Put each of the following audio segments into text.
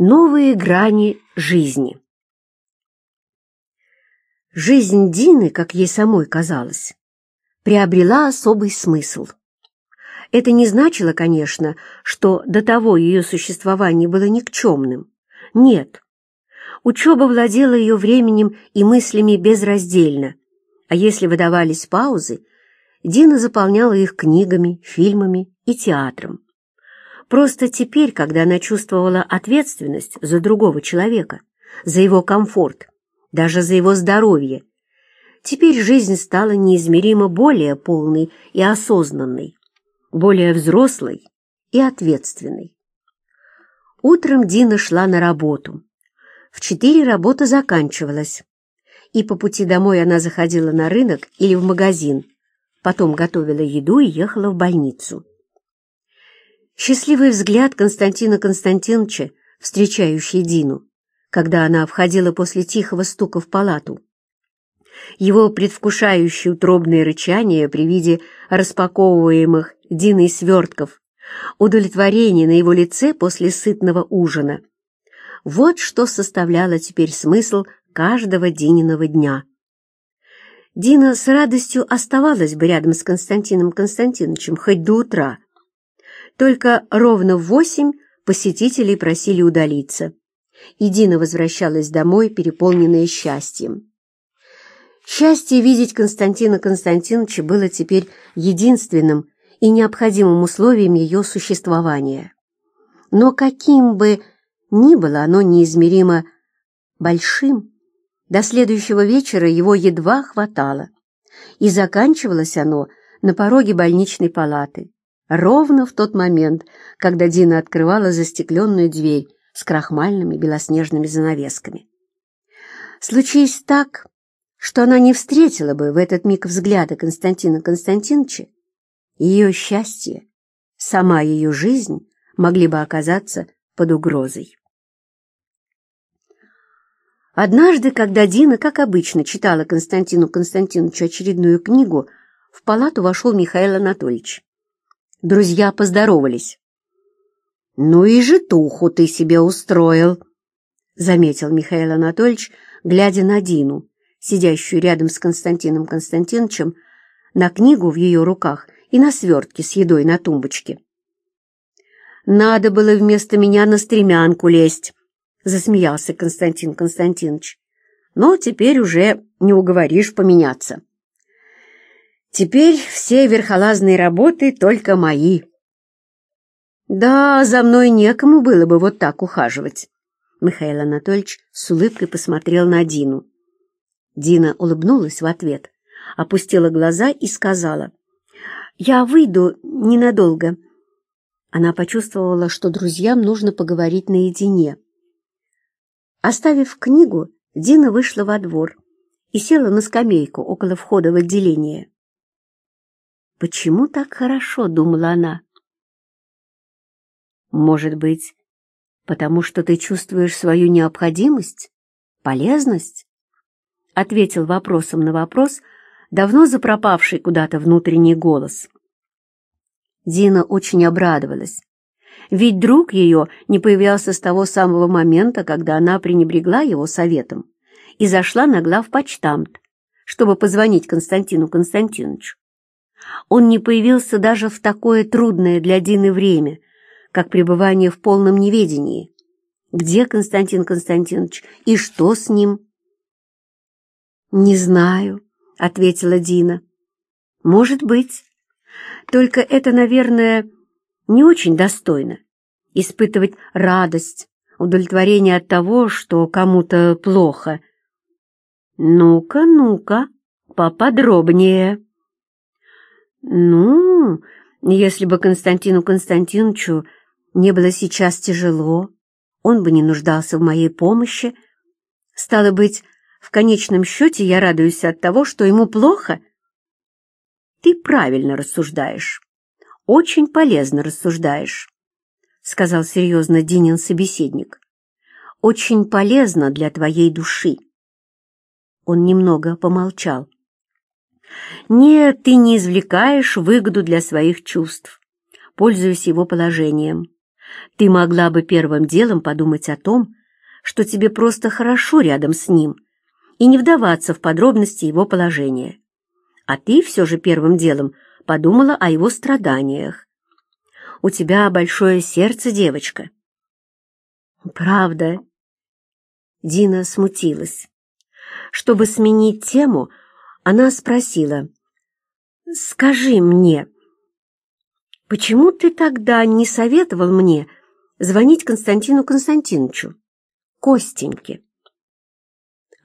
Новые грани жизни. Жизнь Дины, как ей самой казалось, приобрела особый смысл. Это не значило, конечно, что до того ее существование было никчемным. Нет. Учеба владела ее временем и мыслями безраздельно, а если выдавались паузы, Дина заполняла их книгами, фильмами и театром. Просто теперь, когда она чувствовала ответственность за другого человека, за его комфорт, даже за его здоровье, теперь жизнь стала неизмеримо более полной и осознанной, более взрослой и ответственной. Утром Дина шла на работу. В четыре работа заканчивалась, и по пути домой она заходила на рынок или в магазин, потом готовила еду и ехала в больницу. Счастливый взгляд Константина Константиновича, встречающий Дину, когда она входила после тихого стука в палату. Его предвкушающее утробное рычание при виде распаковываемых Диной свертков, удовлетворение на его лице после сытного ужина. Вот что составляло теперь смысл каждого Дининого дня. Дина с радостью оставалась бы рядом с Константином Константиновичем хоть до утра, только ровно в восемь посетителей просили удалиться, и Дина возвращалась домой, переполненная счастьем. Счастье видеть Константина Константиновича было теперь единственным и необходимым условием ее существования. Но каким бы ни было оно неизмеримо большим, до следующего вечера его едва хватало, и заканчивалось оно на пороге больничной палаты, ровно в тот момент, когда Дина открывала застекленную дверь с крахмальными белоснежными занавесками. Случись так, что она не встретила бы в этот миг взгляда Константина Константиновича, ее счастье, сама ее жизнь могли бы оказаться под угрозой. Однажды, когда Дина, как обычно, читала Константину Константиновичу очередную книгу, в палату вошел Михаил Анатольевич. Друзья поздоровались. «Ну и житуху ты себе устроил», — заметил Михаил Анатольевич, глядя на Дину, сидящую рядом с Константином Константиновичем, на книгу в ее руках и на свертке с едой на тумбочке. «Надо было вместо меня на стремянку лезть», — засмеялся Константин Константинович. «Но теперь уже не уговоришь поменяться». Теперь все верхолазные работы только мои. Да, за мной некому было бы вот так ухаживать. Михаил Анатольевич с улыбкой посмотрел на Дину. Дина улыбнулась в ответ, опустила глаза и сказала, «Я выйду ненадолго». Она почувствовала, что друзьям нужно поговорить наедине. Оставив книгу, Дина вышла во двор и села на скамейку около входа в отделение. Почему так хорошо, думала она. Может быть, потому что ты чувствуешь свою необходимость, полезность? Ответил вопросом на вопрос давно запропавший куда-то внутренний голос. Дина очень обрадовалась. Ведь друг ее не появлялся с того самого момента, когда она пренебрегла его советом и зашла на главпочтамт, чтобы позвонить Константину Константиновичу. Он не появился даже в такое трудное для Дины время, как пребывание в полном неведении. Где Константин Константинович и что с ним? «Не знаю», — ответила Дина. «Может быть. Только это, наверное, не очень достойно — испытывать радость, удовлетворение от того, что кому-то плохо. Ну-ка, ну-ка, поподробнее». Ну, если бы Константину Константиновичу не было сейчас тяжело, он бы не нуждался в моей помощи. Стало быть, в конечном счете я радуюсь от того, что ему плохо. Ты правильно рассуждаешь, очень полезно рассуждаешь, — сказал серьезно Динин собеседник. Очень полезно для твоей души. Он немного помолчал. Нет, ты не извлекаешь выгоду для своих чувств, пользуясь его положением. Ты могла бы первым делом подумать о том, что тебе просто хорошо рядом с ним, и не вдаваться в подробности его положения. А ты все же первым делом подумала о его страданиях. У тебя большое сердце, девочка. Правда. Дина смутилась. Чтобы сменить тему, она спросила, «Скажи мне, почему ты тогда не советовал мне звонить Константину Константиновичу, Костеньке?»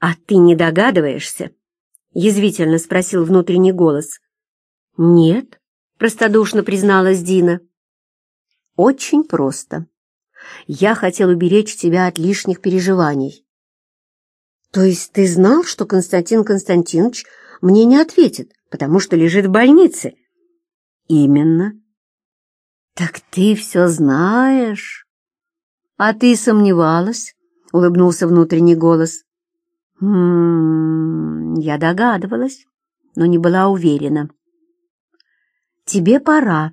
«А ты не догадываешься?» — язвительно спросил внутренний голос. «Нет», — простодушно призналась Дина. «Очень просто. Я хотел уберечь тебя от лишних переживаний». «То есть ты знал, что Константин Константинович мне не ответит, потому что лежит в больнице?» «Именно». «Так ты все знаешь». «А ты сомневалась?» — улыбнулся внутренний голос. «М -м, я догадывалась, но не была уверена. «Тебе пора».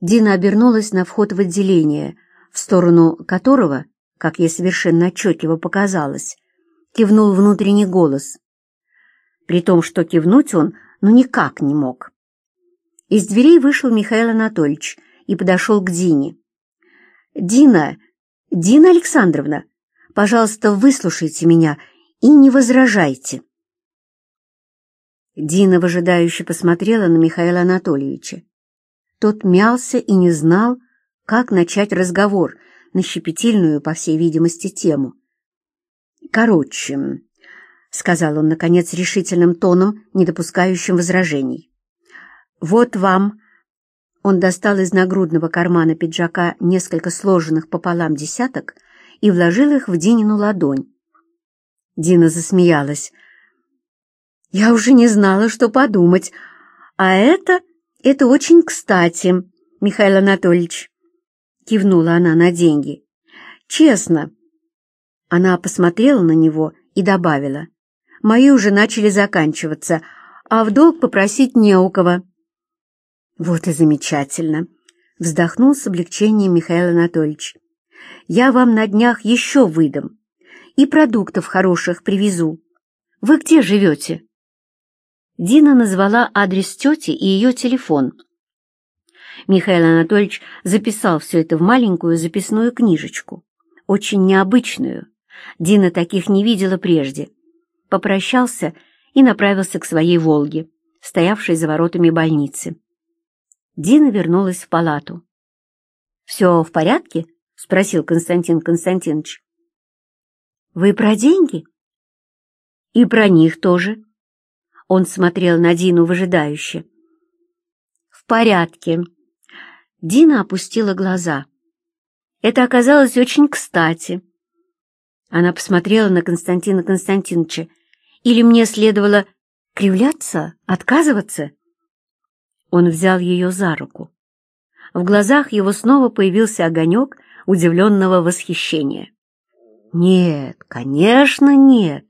Дина обернулась на вход в отделение, в сторону которого, как ей совершенно отчетливо показалось, кивнул внутренний голос. При том, что кивнуть он ну никак не мог. Из дверей вышел Михаил Анатольевич и подошел к Дине. «Дина, Дина Александровна, пожалуйста, выслушайте меня и не возражайте». Дина выжидающе посмотрела на Михаила Анатольевича. Тот мялся и не знал, как начать разговор на щепетильную, по всей видимости, тему. «Короче», — сказал он, наконец, решительным тоном, не допускающим возражений. «Вот вам...» Он достал из нагрудного кармана пиджака несколько сложенных пополам десяток и вложил их в Динину ладонь. Дина засмеялась. Я уже не знала, что подумать. А это... это очень кстати, Михаил Анатольевич. Кивнула она на деньги. Честно. Она посмотрела на него и добавила. Мои уже начали заканчиваться, а в долг попросить не у кого. Вот и замечательно. Вздохнул с облегчением Михаил Анатольевич. Я вам на днях еще выдам. И продуктов хороших привезу. Вы где живете? Дина назвала адрес тети и ее телефон. Михаил Анатольевич записал все это в маленькую записную книжечку, очень необычную. Дина таких не видела прежде. Попрощался и направился к своей «Волге», стоявшей за воротами больницы. Дина вернулась в палату. «Все в порядке?» — спросил Константин Константинович. «Вы про деньги?» «И про них тоже», он смотрел на Дину выжидающе. «В порядке». Дина опустила глаза. Это оказалось очень кстати. Она посмотрела на Константина Константиновича. Или мне следовало кривляться, отказываться? Он взял ее за руку. В глазах его снова появился огонек удивленного восхищения. «Нет, конечно, нет.